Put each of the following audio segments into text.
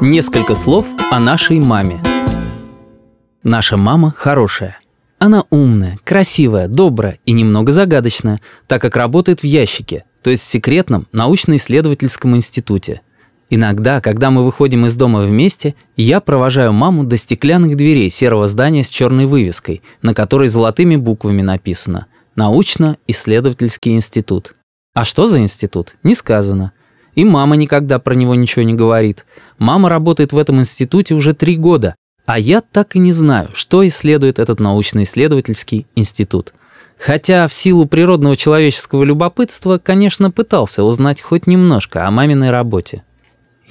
Несколько слов о нашей маме. Наша мама хорошая. Она умная, красивая, добрая и немного загадочная, так как работает в ящике, то есть в секретном научно-исследовательском институте. Иногда, когда мы выходим из дома вместе, я провожаю маму до стеклянных дверей серого здания с черной вывеской, на которой золотыми буквами написано «Научно-исследовательский институт». А что за институт, не сказано. И мама никогда про него ничего не говорит. Мама работает в этом институте уже три года, а я так и не знаю, что исследует этот научно-исследовательский институт. Хотя в силу природного человеческого любопытства, конечно, пытался узнать хоть немножко о маминой работе.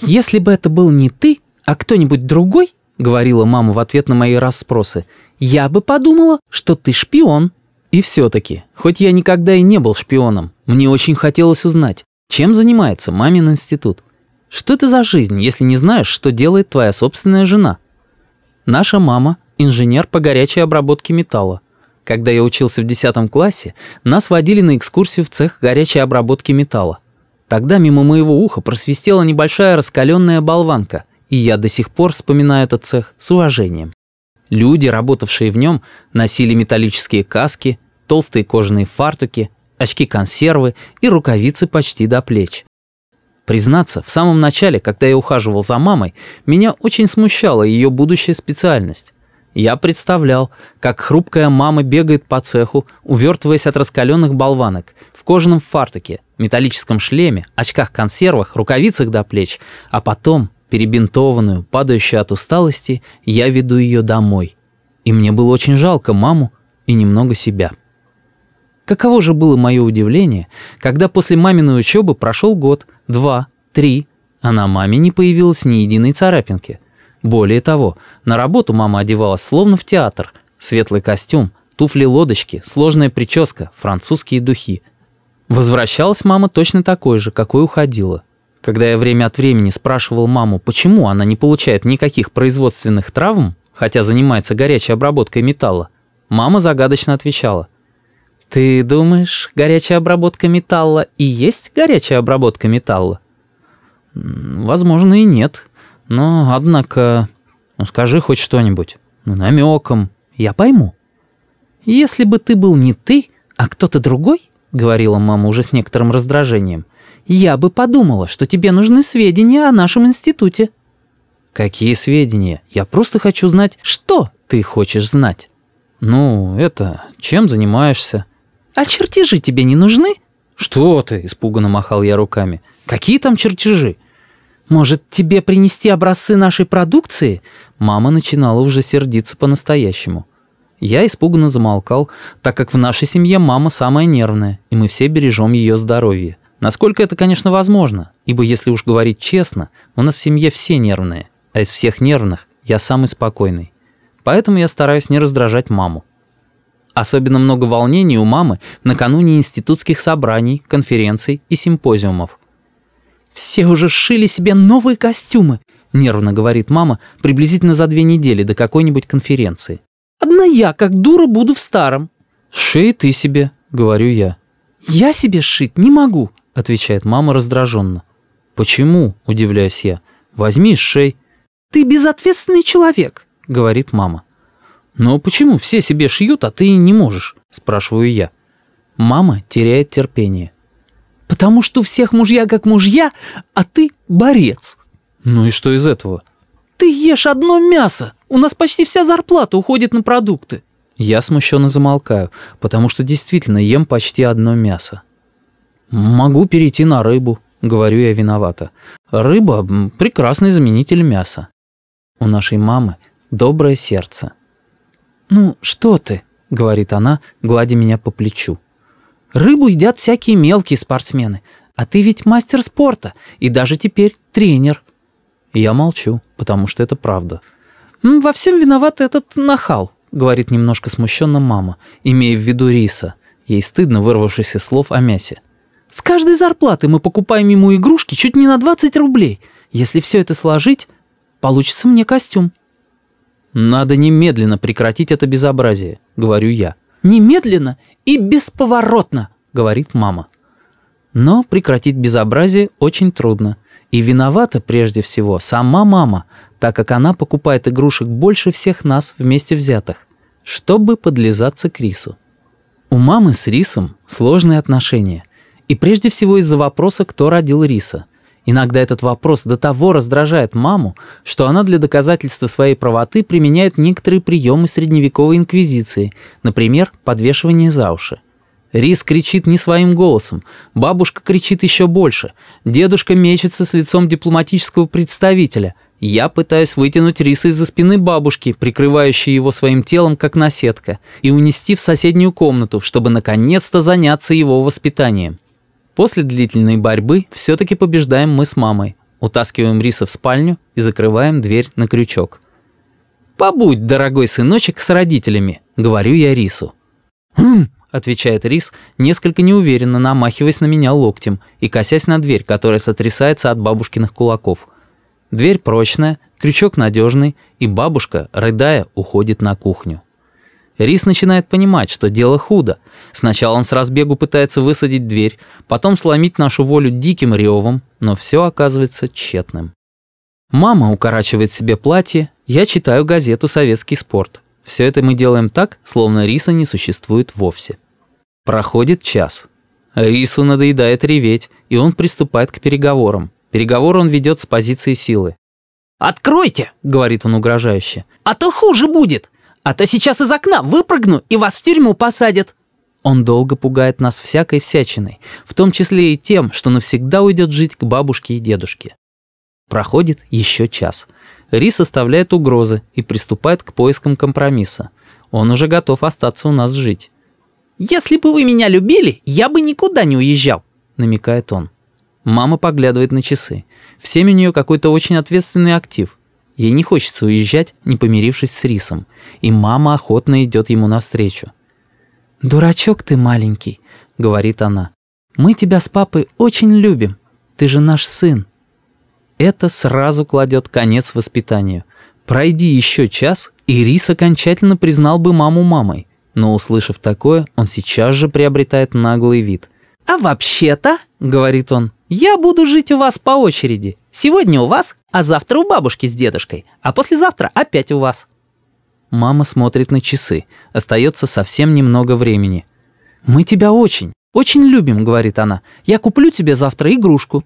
«Если бы это был не ты, а кто-нибудь другой», — говорила мама в ответ на мои расспросы, «я бы подумала, что ты шпион». И все-таки, хоть я никогда и не был шпионом, мне очень хотелось узнать, чем занимается мамин институт? Что это за жизнь, если не знаешь, что делает твоя собственная жена? Наша мама – инженер по горячей обработке металла. Когда я учился в 10 классе, нас водили на экскурсию в цех горячей обработки металла. Тогда мимо моего уха просвистела небольшая раскаленная болванка, и я до сих пор вспоминаю этот цех с уважением. Люди, работавшие в нем, носили металлические каски, толстые кожаные фартуки, очки-консервы и рукавицы почти до плеч. Признаться, в самом начале, когда я ухаживал за мамой, меня очень смущала ее будущая специальность. Я представлял, как хрупкая мама бегает по цеху, увертываясь от раскаленных болванок, в кожаном фартуке, металлическом шлеме, очках-консервах, рукавицах до плеч, а потом, перебинтованную, падающую от усталости, я веду ее домой. И мне было очень жалко маму и немного себя. Каково же было мое удивление, когда после маминой учебы прошел год, два, три, а на маме не появилось ни единой царапинки. Более того, на работу мама одевалась словно в театр. Светлый костюм, туфли-лодочки, сложная прическа, французские духи. Возвращалась мама точно такой же, какой уходила. Когда я время от времени спрашивал маму, почему она не получает никаких производственных травм, хотя занимается горячей обработкой металла, мама загадочно отвечала – «Ты думаешь, горячая обработка металла и есть горячая обработка металла?» «Возможно, и нет. Но, однако, ну скажи хоть что-нибудь. Ну, намеком. Я пойму». «Если бы ты был не ты, а кто-то другой», — говорила мама уже с некоторым раздражением, «я бы подумала, что тебе нужны сведения о нашем институте». «Какие сведения? Я просто хочу знать, что ты хочешь знать». «Ну, это, чем занимаешься?» «А чертежи тебе не нужны?» «Что ты?» – испуганно махал я руками. «Какие там чертежи?» «Может, тебе принести образцы нашей продукции?» Мама начинала уже сердиться по-настоящему. Я испуганно замолкал, так как в нашей семье мама самая нервная, и мы все бережем ее здоровье. Насколько это, конечно, возможно, ибо, если уж говорить честно, у нас в семье все нервные, а из всех нервных я самый спокойный. Поэтому я стараюсь не раздражать маму. Особенно много волнений у мамы накануне институтских собраний, конференций и симпозиумов. «Все уже сшили себе новые костюмы», — нервно говорит мама приблизительно за две недели до какой-нибудь конференции. «Одна я, как дура, буду в старом». «Шей ты себе», — говорю я. «Я себе сшить не могу», — отвечает мама раздраженно. «Почему?» — удивляюсь я. «Возьми шей». «Ты безответственный человек», — говорит мама. «Но почему все себе шьют, а ты не можешь?» – спрашиваю я. Мама теряет терпение. «Потому что всех мужья как мужья, а ты борец». «Ну и что из этого?» «Ты ешь одно мясо. У нас почти вся зарплата уходит на продукты». Я смущенно замолкаю, потому что действительно ем почти одно мясо. «Могу перейти на рыбу», — говорю я виновата. «Рыба — прекрасный заменитель мяса». У нашей мамы доброе сердце. «Ну, что ты?» — говорит она, гладя меня по плечу. «Рыбу едят всякие мелкие спортсмены, а ты ведь мастер спорта и даже теперь тренер». Я молчу, потому что это правда. «Во всем виноват этот нахал», — говорит немножко смущенно мама, имея в виду риса. Ей стыдно вырвавшись слов о мясе. «С каждой зарплаты мы покупаем ему игрушки чуть не на 20 рублей. Если все это сложить, получится мне костюм». «Надо немедленно прекратить это безобразие», — говорю я. «Немедленно и бесповоротно», — говорит мама. Но прекратить безобразие очень трудно. И виновата прежде всего сама мама, так как она покупает игрушек больше всех нас вместе взятых, чтобы подлизаться к рису. У мамы с рисом сложные отношения. И прежде всего из-за вопроса, кто родил риса. Иногда этот вопрос до того раздражает маму, что она для доказательства своей правоты применяет некоторые приемы средневековой инквизиции, например, подвешивание за уши. Рис кричит не своим голосом, бабушка кричит еще больше, дедушка мечется с лицом дипломатического представителя. Я пытаюсь вытянуть риса из-за спины бабушки, прикрывающей его своим телом, как наседка, и унести в соседнюю комнату, чтобы наконец-то заняться его воспитанием. После длительной борьбы все-таки побеждаем мы с мамой, утаскиваем риса в спальню и закрываем дверь на крючок. «Побудь, дорогой сыночек, с родителями», — говорю я рису. «Хм!» — отвечает Рис, несколько неуверенно намахиваясь на меня локтем и косясь на дверь, которая сотрясается от бабушкиных кулаков. Дверь прочная, крючок надежный, и бабушка, рыдая, уходит на кухню. Рис начинает понимать, что дело худо. Сначала он с разбегу пытается высадить дверь, потом сломить нашу волю диким ревом, но все оказывается тщетным. Мама укорачивает себе платье, я читаю газету «Советский спорт». Все это мы делаем так, словно риса не существует вовсе. Проходит час. Рису надоедает реветь, и он приступает к переговорам. Переговоры он ведет с позиции силы. «Откройте!» — говорит он угрожающе. «А то хуже будет! А то сейчас из окна выпрыгну, и вас в тюрьму посадят!» Он долго пугает нас всякой всячиной, в том числе и тем, что навсегда уйдет жить к бабушке и дедушке. Проходит еще час. Рис оставляет угрозы и приступает к поискам компромисса. Он уже готов остаться у нас жить. «Если бы вы меня любили, я бы никуда не уезжал», — намекает он. Мама поглядывает на часы. В семь у нее какой-то очень ответственный актив. Ей не хочется уезжать, не помирившись с Рисом. И мама охотно идет ему навстречу. «Дурачок ты маленький», — говорит она. «Мы тебя с папой очень любим. Ты же наш сын». Это сразу кладет конец воспитанию. Пройди еще час, и Рис окончательно признал бы маму мамой. Но, услышав такое, он сейчас же приобретает наглый вид. «А вообще-то», — говорит он, — «я буду жить у вас по очереди. Сегодня у вас, а завтра у бабушки с дедушкой, а послезавтра опять у вас». Мама смотрит на часы. Остается совсем немного времени. «Мы тебя очень, очень любим», — говорит она. «Я куплю тебе завтра игрушку».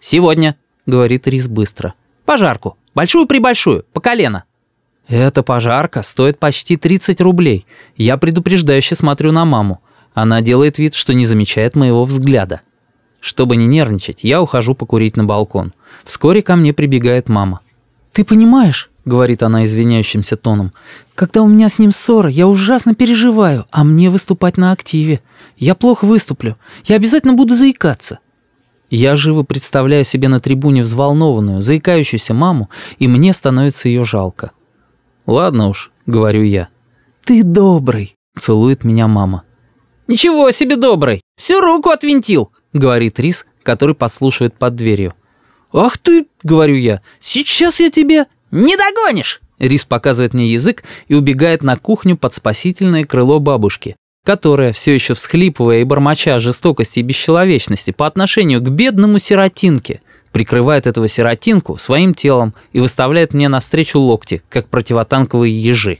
«Сегодня», — говорит Рис быстро. «Пожарку. Большую-пребольшую, по колено». Эта пожарка стоит почти 30 рублей. Я предупреждающе смотрю на маму. Она делает вид, что не замечает моего взгляда. Чтобы не нервничать, я ухожу покурить на балкон. Вскоре ко мне прибегает мама. «Ты понимаешь?» — говорит она извиняющимся тоном. «Когда у меня с ним ссора, я ужасно переживаю, а мне выступать на активе. Я плохо выступлю. Я обязательно буду заикаться». Я живо представляю себе на трибуне взволнованную, заикающуюся маму, и мне становится ее жалко. «Ладно уж», — говорю я. «Ты добрый», — целует меня мама. «Ничего себе добрый! Всю руку отвинтил!» — говорит Рис, который подслушивает под дверью. «Ах ты!» — говорю я. «Сейчас я тебе...» «Не догонишь!» Рис показывает мне язык и убегает на кухню под спасительное крыло бабушки которая, все еще всхлипывая и бормоча жестокости и бесчеловечности по отношению к бедному сиротинке, прикрывает этого сиротинку своим телом и выставляет мне навстречу локти, как противотанковые ежи.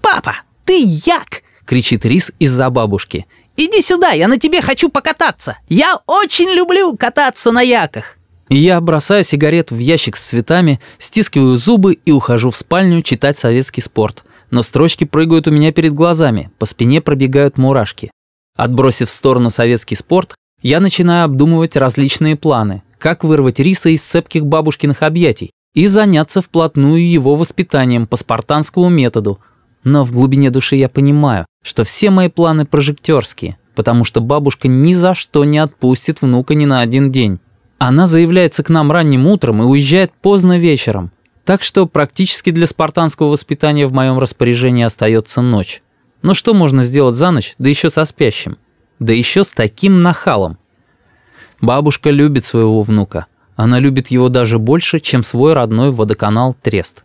«Папа, ты як!» — кричит Рис из-за бабушки. «Иди сюда, я на тебе хочу покататься! Я очень люблю кататься на яках!» Я бросаю сигарету в ящик с цветами, стискиваю зубы и ухожу в спальню читать советский спорт — но строчки прыгают у меня перед глазами, по спине пробегают мурашки. Отбросив в сторону советский спорт, я начинаю обдумывать различные планы, как вырвать риса из цепких бабушкиных объятий и заняться вплотную его воспитанием по спартанскому методу. Но в глубине души я понимаю, что все мои планы прожектерские, потому что бабушка ни за что не отпустит внука ни на один день. Она заявляется к нам ранним утром и уезжает поздно вечером. Так что практически для спартанского воспитания в моем распоряжении остается ночь. Но что можно сделать за ночь, да еще со спящим? Да еще с таким нахалом. Бабушка любит своего внука. Она любит его даже больше, чем свой родной водоканал Трест.